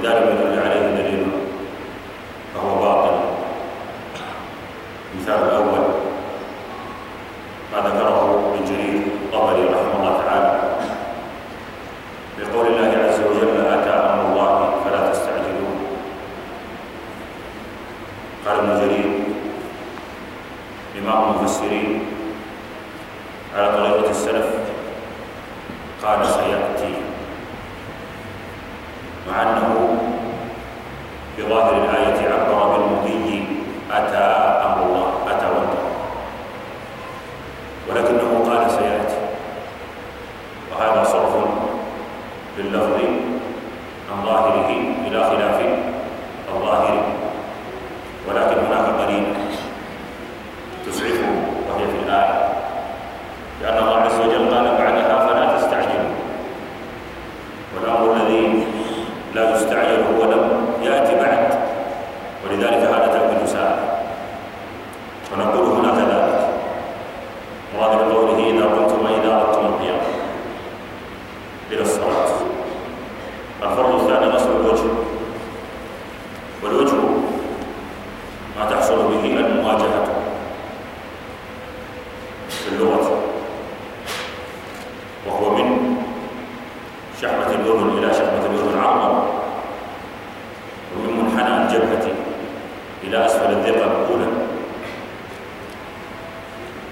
إذا لم يدل عن ظاهره إلى خلاف الظاهر. ولكن هناك قرينة تسعفه وهي في الآية لأن الله وجه إلى شحمة الوجه العرض ومن الجبهة إلى أسفل الذقن طولا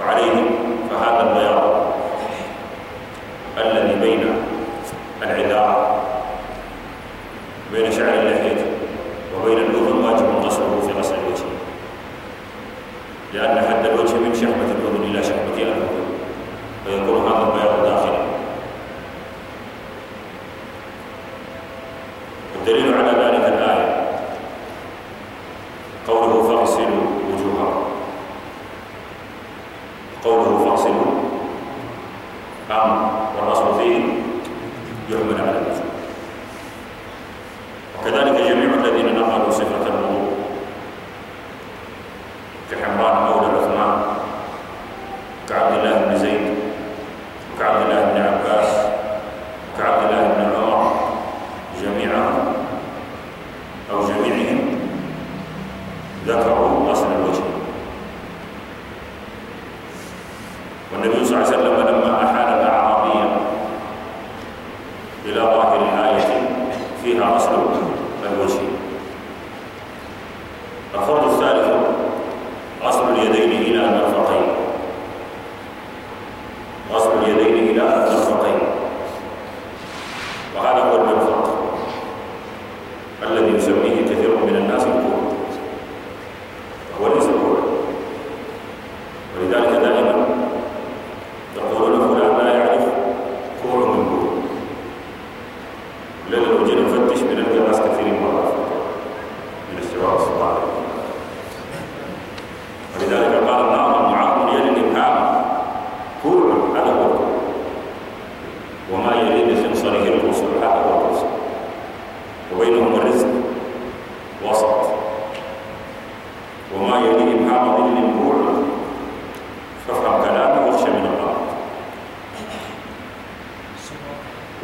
وعليه على الوجوه وكذلك جميع الذين نقلوا صفة Comisión Mixta y Tejero Comunal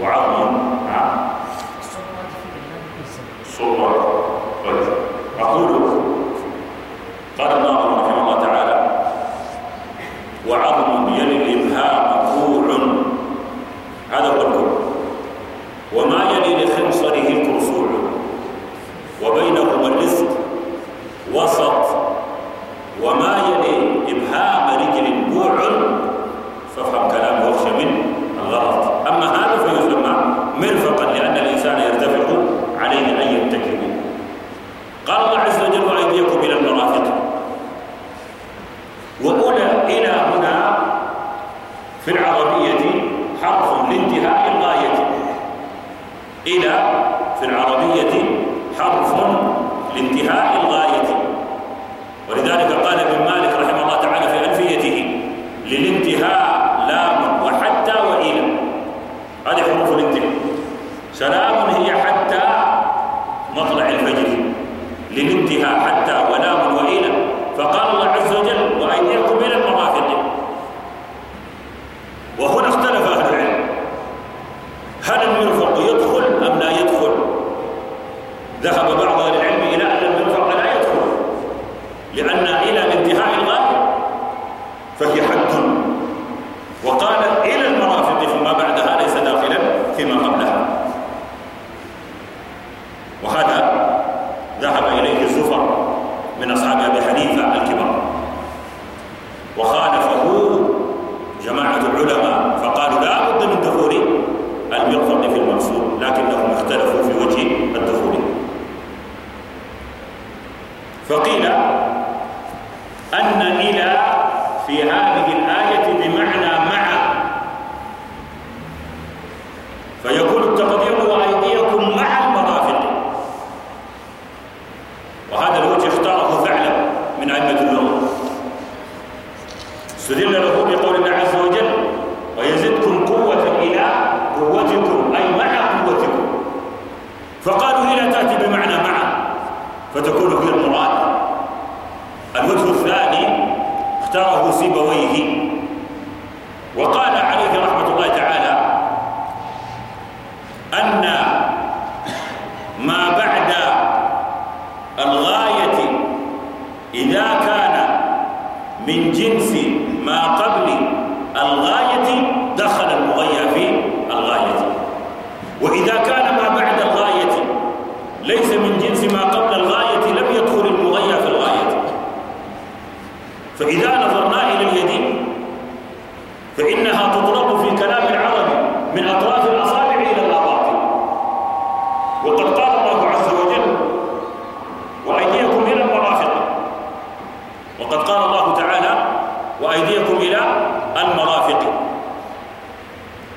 وعظم نعم صورة طيب. أقول قال إلى في العربية حرف لانتهاء الغاية. ولذلك فتكون هي المراد الوجه الثاني اختاره سيبويه. وقال عليه رحمة الله تعالى أن ما بعد الغاية إذا كان من جنس ما قبل الغاية دخل المغيى في الغاية وإذا كان ما بعد الغاية ليس من جنس ما قبل الغاية لم يدخل المغيى في الغاية فإذا نظرنا إلى اليد فإنها تطلق في كلام العرب من أطراف الأصابع إلى الأباطن وقد قال الله عز وجل وأيديكم إلى المرافق وقد قال الله تعالى وأيديكم إلى المرافق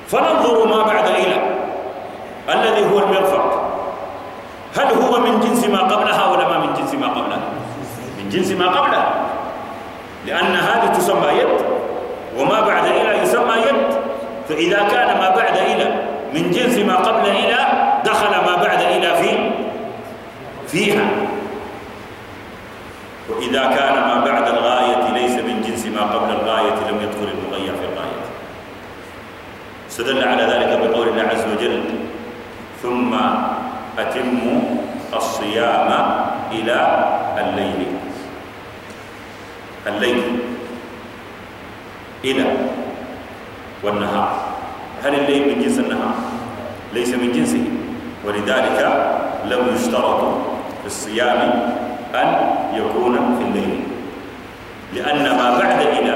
فننظر ما بعد إلى الذي هو المرفق هل هو من جنس ما قبلها ولا ما من جنس ما قبلها من جنس ما قبلها لأن هذه تسمى يد وما بعد إلى يسمى يد فإذا كان ما بعد إلى من جنس ما قبل إلى دخل ما بعد إلى في فيها وإذا كان ما بعد الغاية ليس من جنس ما قبل الغاية لم يدخل المغير في الغاية استدل على ذلك بقول الله عز وجل ثم أتموا الصيام إلى الليل. الليل. إلى. والنهار. هل الليل من جنس النهار؟ ليس من جنسه. ولذلك لم يشترط في الصيام أن يكون في الليل. لأن ما بعد إلى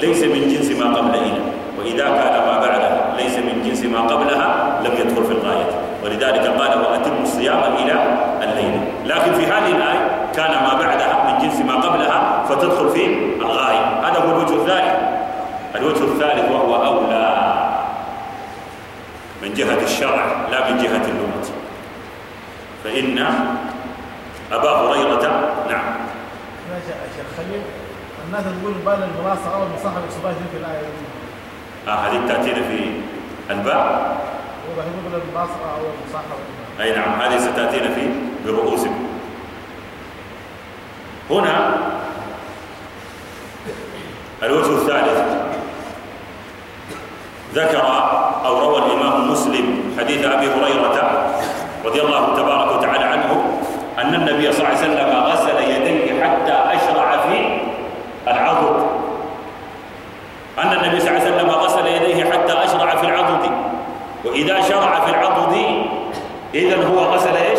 ليس من جنس ما قبل إلى. وإذا كان ما بعدها ليس من جنس ما قبلها لم يدخل في الغاية. ولذلك قال وأتم الصيام إلى الليل. لكن في هذه الآية كان ما بعدها من جنس ما قبلها فتدخل في الغاية. هذا هو الوجه الثالث. الوجه الثالث وهو أولى. من جهة الشرع لا من جهة اللغة فإن أبا هريرة نعم. ماشي يا شيخ خليل. الناس تقول بال الملاصقة الاقتصادية في الآية. هذه تأتينا في المصاحبة أي نعم هذه ستأتينا في برؤوسكم. هنا الوجه الثالث. ذكر أو روى الإمام مسلم حديث أبي هريرة رضي الله تبارك وتعالى عنه أن النبي صلى الله عليه وسلم غسل يديه حتى أشرع في العضد أن النبي صلى الله عليه وسلم غسل يديه حتى أشرع في العضد وإذا شرع في العضد إذا هو غسل إيش؟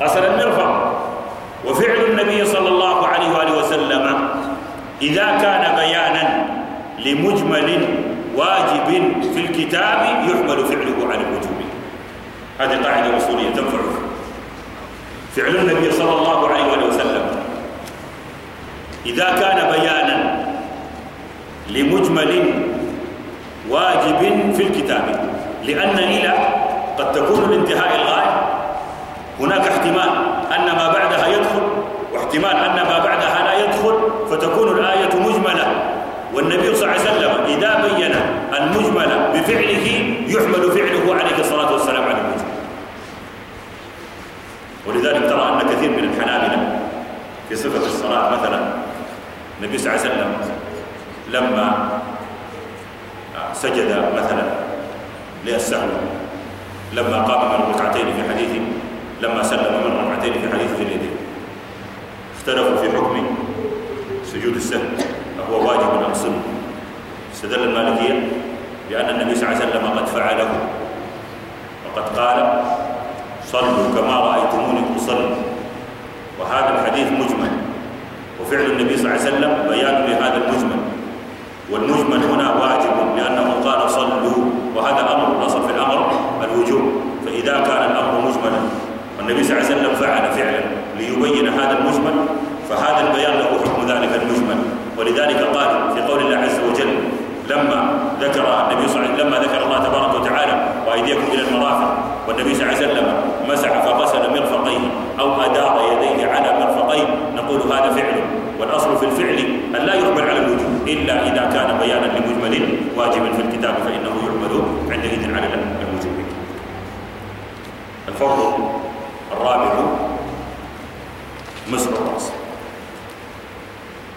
غسل المرفق وفعل النبي صلى الله عليه وآله وسلم إذا كان بيانا لمجمل واجب في الكتاب يحمل فعله على الوجوب. هذه قاعدة أصولية تنفعك فعل النبي صلى الله عليه وآله وسلم إذا كان بيانا لمجمل واجب في الكتاب. لأن إلى قد تكون لانتهاء الغاية هناك احتمال أن ما بعدها يدخل واحتمال أن ما بعدها لا يدخل فتكون الآية مجملة. والنبي صلى الله عليه وسلم إذا بين المجمل بفعله يحمل فعله عليه الصلاة والسلام على المجمل. ولذلك ترى أن كثير من الحنابلة في صفة الصلاة مثلا النبي صلى الله عليه وسلم لما سجد مثلا للسهو لما قام من الركعتين في حديث لما سلم من الركعتين في حديث ذي اليدين. اختلفوا في حكم سجود السهو هو واجب أم سنة استدل المالكية بأن النبي صلى الله عليه وسلم قد فعله. وقد قال صلوا كما رأيتموني أصلي. وهذا الحديث مجمل. وفعل النبي صلى الله عليه وسلم بيان لهذا المجمل. والمجمل هنا واجب لأنه قال صلوا وهذا أمر الأصل في الأمر الوجوب فإذا كان الأمر مجملا والنبي صلى الله عليه وسلم فعل فعلا ليبين هذا المجمل فهذا البيان له حكم ذلك المجمل ولذلك قال في قول الله عز وجل لما ذكر النبي صلى الله عليه وسلم لما ذكر الله تبارك وتعالى وايديكم إلى المرافق والنبي صلى الله عليه وسلم مسح فغسل مرفقيه أو ادار يديه على مرفقيه نقول هذا فعل والاصل في الفعل ان لا يقبل على الوجوب الا اذا كان بيانا لمجمل واجب في الكتاب فانه يعمل عندئذ على الوجوب الفرض الرابع مسح الراس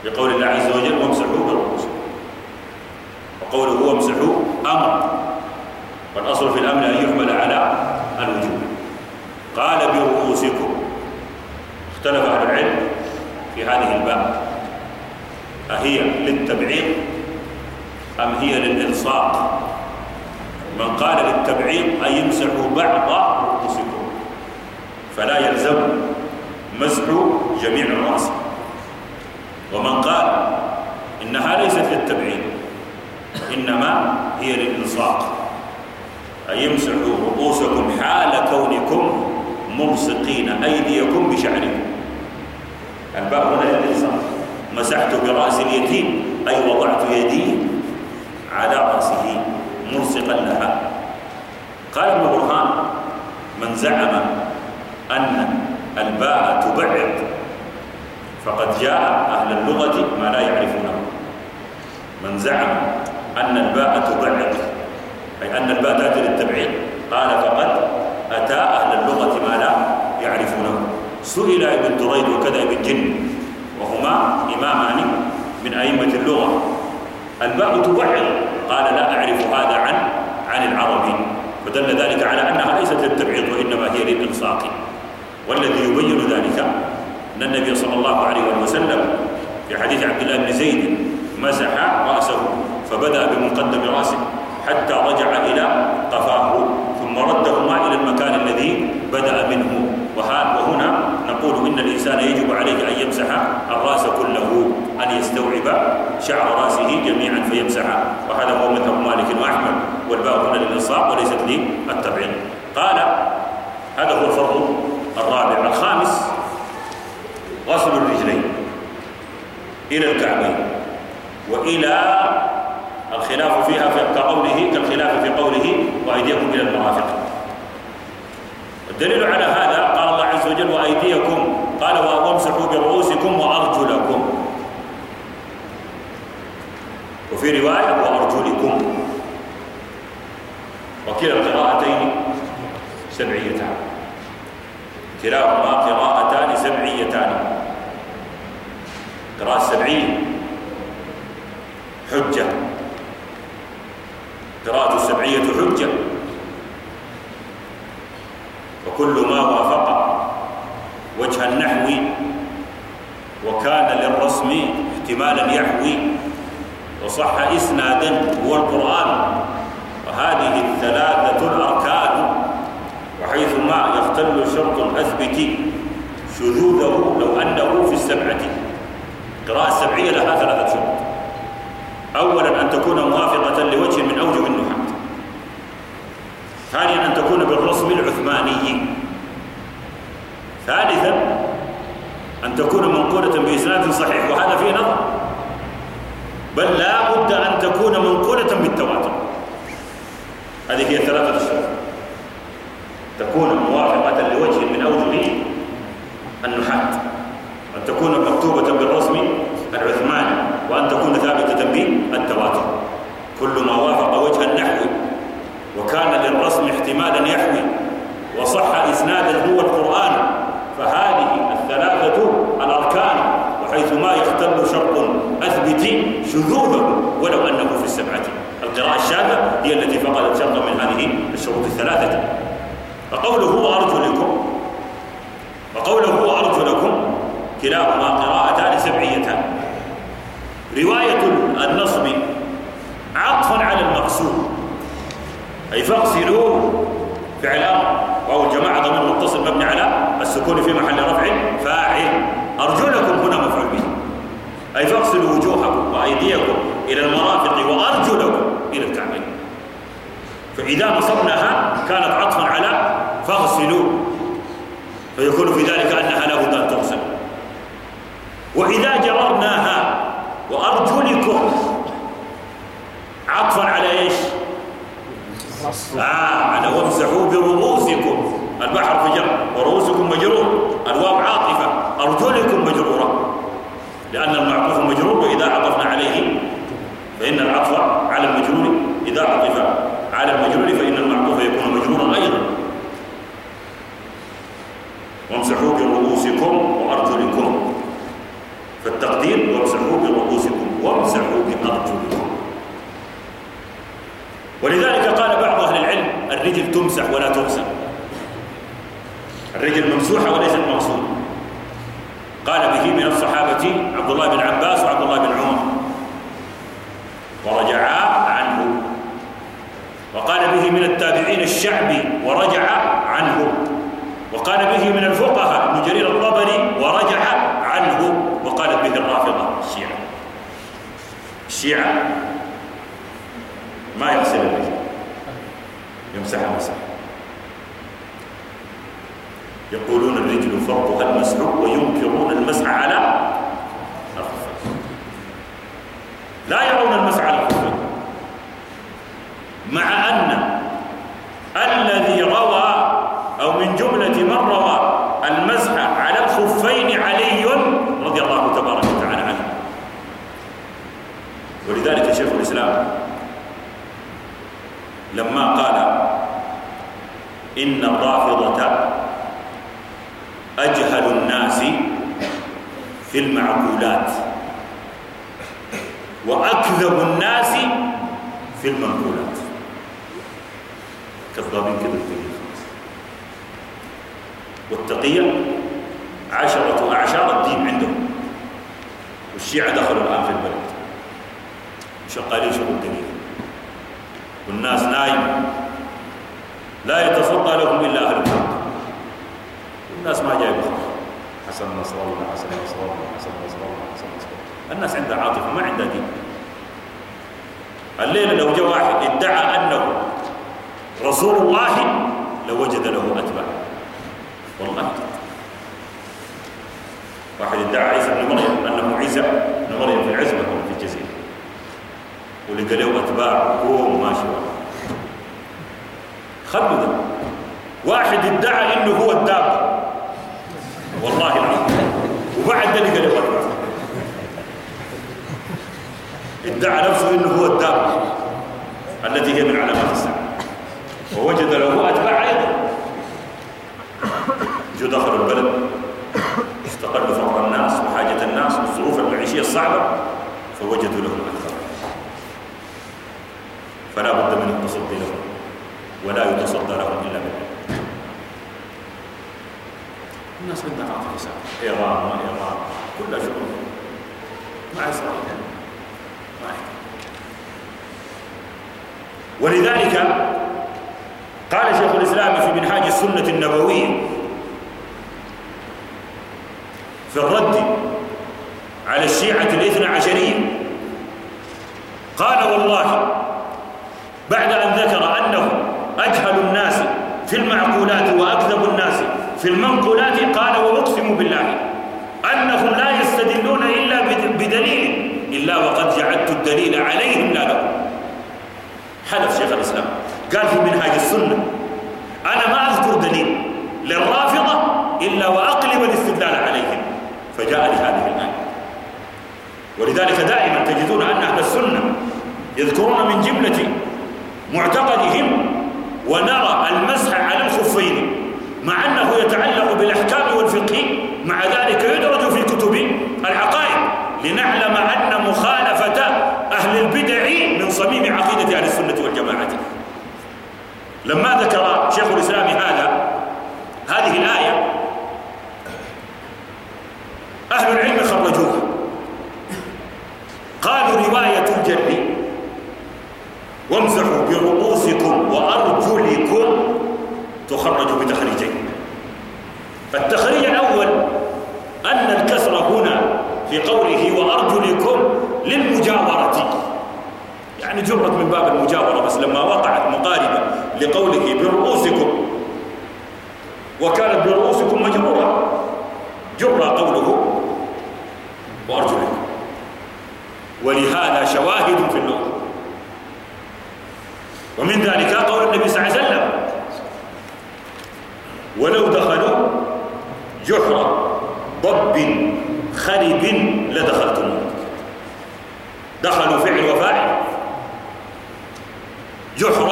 بقول الله عز وجل وامسحوا برؤوسكم وقوله وامسحوا أمر. والأصل في الأمر أن يحمل على الوجوب. قال برؤوسكم. اختلف أهل العلم في هذه الباب. أهي للتبعيض أم هي للإلصاق؟ من قال للتبعيض أن يمسحوا بعض رؤوسكم فلا يلزم مسح جميع الرأس. ومن قال إنها ليست للتبعيد إنما هي للإلصاق أن يمسحوا رؤوسكم حال كونكم ملصقين أيديكم بشعركم الباب هنا للإلصاق مسحت برأس اليتيم أي وضعت يدي على رأسه ملصقا لها. قال ابن برهان من زعم أن الباء تبعد فقد جاء أهل اللغة ما لا يعرفونه. من زعم أن الباء تبعد أي أن الباء تأتي للتبعيد. قال فقد أتى أهل اللغة ما لا يعرفونه. سئل ابن دريد وكذا ابن جن وهما إمامان من أئمة اللغة. الباء تبعد قال لا أعرف هذا عن عن العربي. فدل ذلك على أنها ليست للتبعيض وإنما هي للإلصاق والذي يبين ذلك أن النبي صلى الله عليه وسلم في حديث عبد الله بن زيد مسح رأسه. فبدأ بمقدم رأسه حتى رجع إلى قفاه ثم ردهما إلى المكان الذي بدأ منه. وهنا نقول إن الإنسان يجب عليه أن يمسح الرأس كله أن يستوعب شعر رأسه جميعا فيمسح. وهذا هو مذهب مالك وأحمد والباء هنا للإنصاف وليست للتبعيض. قال هذا هو الفرض الرابع. الخامس غسل الرجلين إلى الكعبين وإلى الخلاف فيها في كقوله كالخلاف في قوله وأيديكم إلى المرافق. الدليل على هذا قال الله عز وجل وأيديكم. قال وأمسحوا برؤوسكم وأرجلكم. وفي رواية وأرجلكم. وكلا القراءتين سبعيتان كلاهما قراءتان سبعيتان قراءة سبعية حجة. قراءة السبعية حجة. وكل ما وافق وجه النحو وكان للرسم احتمالا يحوي وصح إسنادا هو القرآن. وهذه الثلاثة الأركان وحيث ما يختل شرط الأثبت شذوذه لو أنه في السبعة. القراءة السبعية لها ثلاثة شروط. تكون موافقة لوجه من أوجه النحاة. ثانيا أن تكون بالرسم العثماني. ثالثا أن تكون منقولة بإسناد صحيح وهذا فيه نظر. بل لا بد أن تكون منقولة بالتواتر. هذه هي ثلاثة الشروط تكون موافقة لوجه من أوجه النحاة. أن تكون مكتوبة بالرسم العثماني وأن تكون ثابتة بالتواتر كل ما وافق وجه النحو وكان للرسم احتمالا يحوي وصح إسنادا هو القرآن فهذه الثلاثة الأركان وحيث ما يختل شرط أثبت شذوذه ولو أنه في السبعة. القراءة الشاذة هي التي فقدت شرطا من هذه الشروط الثلاثة. فقوله أرجلكم وقوله أرجلكم كلاهما قراءتان سبعيتان. رواية النصب عطفا على المقصود. أي فاغسلوا فعل أمر وهو الجماعة ضمير متصل مبني على السكون في محل رفع فاعل. أرجلكم هنا مفعول به أي فاغسلوا وجوهكم وأيديكم إلى المرافق وأرجلكم إلى الكعبين. فإذا نصبناها كانت عطفا على فاغسلوا فيكون في ذلك أنها لا بد أن تغسل. وإذا جررناها وأرجلكم عطفا على إيش آه على وامسحوا برؤوسكم. البحر في جر ورؤوسكم مجرور. الواو عاطفة أرجلكم مجرورة. لأن المعطوف مجرور وإذا عطفنا عليه فإن العطف على المجرور. إذا عطف على المجرور فإن المعطوف يكون مجرورا أيضا. وامسحوا برؤوسكم وأرجلكم. فالتقدير وامسحوا برؤوسكم وامسحوا بأرجلكم ولذلك قال بعض أهل العلم الرجل تمسح ولا تغسل. الرجل ممسوحة وليست مغسولة قال به من الصحابة عبد الله بن عباس وعبد الله بن عمر. ورجعا عنه. وقال به من التابعين الشعبي ورجع عنه وقال به من الفقهاء ابن جرير الطبري ورجع عنه وقالت به الرافضة الشيعة الشيعة ما يغسل الرجل يمسح مسح يقولون الرجل فرضها المسح وينكرون المسح على الخفين لا يرون المسح على الخفين مع أن الذي روى أو من جملة من روى المسح على الخفين علي رضي الله تبارك وتعالى عنه. ولذلك شيخ الإسلام لما قال إن الرافضة أجهل الناس في المعقولات. وأكذب الناس في المنقولات. كذابين كذا الدنيا والتقية عشرة أعشار الدين عندهم. والشيعة دخلوا الآن في البلد. شغالين شغل الدنيا والناس نايم لا يتصدى لهم إلا أهل الحق والناس ما جايبه. حسن نصر الله حسن نصر الله حسن نصر الله حسن نصر الله. الناس عندها عاطفة ما عندها دين. الليلة لو جاء واحد ادعى أنه رسول الله لوجد له أتباع. والله. واحد ادعى عيسى بن مريم أنه عيسى بن مريم في العزبة في الجزيرة؟ ولقى له أتباع قوم ماشي خلوا ده. واحد ادعى إنه هو الدابة. والله العظيم. وبعد ذلك له أتباع ادعى نفسه إنه هو الدابة التي هي من علامات الساعة. ووجد له أتباع أيضا جو دخلوا البلد. استقلوا فقر الناس وحاجة الناس والظروف المعيشية الصعبة. فوجدوا لهم أتباع فلا بد من التصدي لهم. ولا يتصدى لهم إلا بالله. الناس ساعة إيران ما إيران كلها شغل مع يحتاج ولذلك قال شيخ الإسلام في منهاج السنة النبوية في الرد على الشيعة الاثنى عشرية قال والله بعد أن ذكر أنه أجهل الناس في المعقولات وأكذب الناس في المنقولات قال وأقسم بالله أنهم لا يستدلون إلا بدليل. إلا وقد جعلت الدليل عليهم لا لهم. حلف شيخ الإسلام. قال في منهاج السنة أنا ما أذكر دليل للرافضة إلا وأقلب الاستدلال فجاء لهذه الآية. ولذلك دائما تجدون أن أهل السنة يذكرون من جملة معتقدهم ونرى المسح مع أنه يتعلق بالأحكام والفقه مع ذلك يدرج في كتب العقائد لنعلم أن مخالفة أهل البدع من صميم عقيدة أهل السنة والجماعة. لما ذكر شيخ الإسلام هذا هذه الآية أهل العلم خرجوها قالوا رواية الجر وامسحوا برؤوسكم وأرجلكم تخرج بتخريجين. التخريج الأول أن الكسر هنا في قوله وأرجلكم للمجاورة. يعني جرت من باب المجاورة بس لما وقعت مقاربة لقوله برؤوسكم. وكانت برؤوسكم مجرورة. جر قوله وأرجلكم. ولهذا شواهد في اللغة ومن ذلك قول النبي صلى الله عليه وسلم ولو دخلوا جحر ضب خرب لدخلتم. دخلوا فعل وفاعل. جحر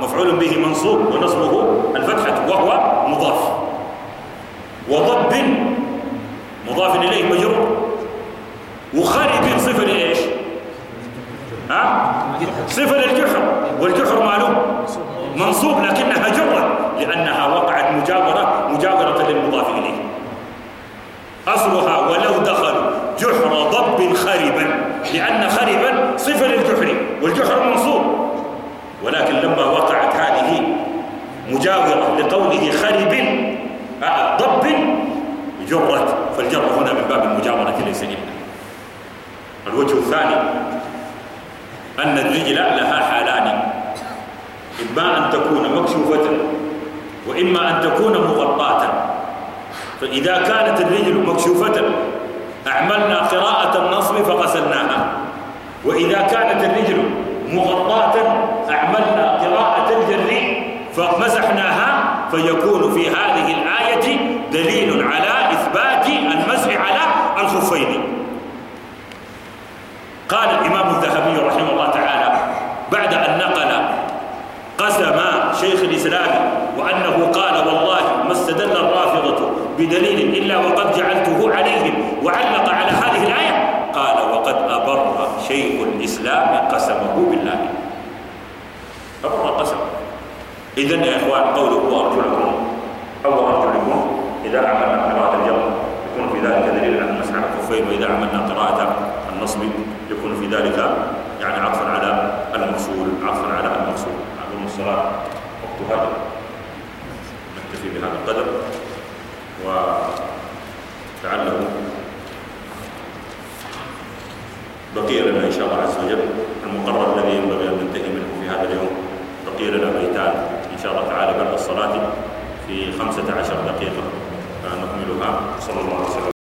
مفعول به منصوب ونصبه الفتحة وهو مضاف. وضب مضاف إليه مجرور. وخرب صفة لإيش ها؟ صفة للجحر والجحر معلوم. منصوب لكنها جرة لأنها وقعت مجاورة مجاورة للمضاف إليه. أصلها ولو دخلوا جحر ضب خربا لأن خربا صفة للجحر والجحر منصوب. ولكن لما وقعت هذه مجاورة لقوله خرب آه، ضب جرت. فالجر هنا من باب المجاورة ليس إلا الوجه الثاني أن الرجل لها حالان. إما أن تكون مكشوفة وإما أن تكون مغطاة. فإذا كانت الرجل مكشوفة أعملنا قراءة النصب فغسلناها. وإذا كانت الرجل مغطاة أعملنا قراءة الجر فمسحناها. فيكون في هذه الآية دليل على إثبات المسح على الخفين. قال الإمام الذهبي رحمه الله تعالى بعد أن نقل قسم شيخ الإسلام وأنه قال والله ما استدل الرافضة بدليل إلا وقد جعلته عليهم وعلق على هذه الآية. قال وقد أبر شيخ الإسلام قسمه بالله. أبر قسم. إذن يا إخوان قوله وأرجلكم أو أرجلكم إذا عملنا قراءة الجر يكون في ذلك دليل على المسح على الكفين وإذا عملنا قراءة النصب يكون في ذلك يعني عطفا على المقصول عطفا على المقصول معلوم الصلاة وقتها نكتفي بهذا القدر ولعله بقي لنا إن شاء الله عز وجل المقرر الذي ينبغي أن ننتهي منه في هذا اليوم بقي لنا بيتان إن شاء الله تعالى بعد الصلاة في خمسة عشر دقيقة. نكملها صلى الله عليه وسلم.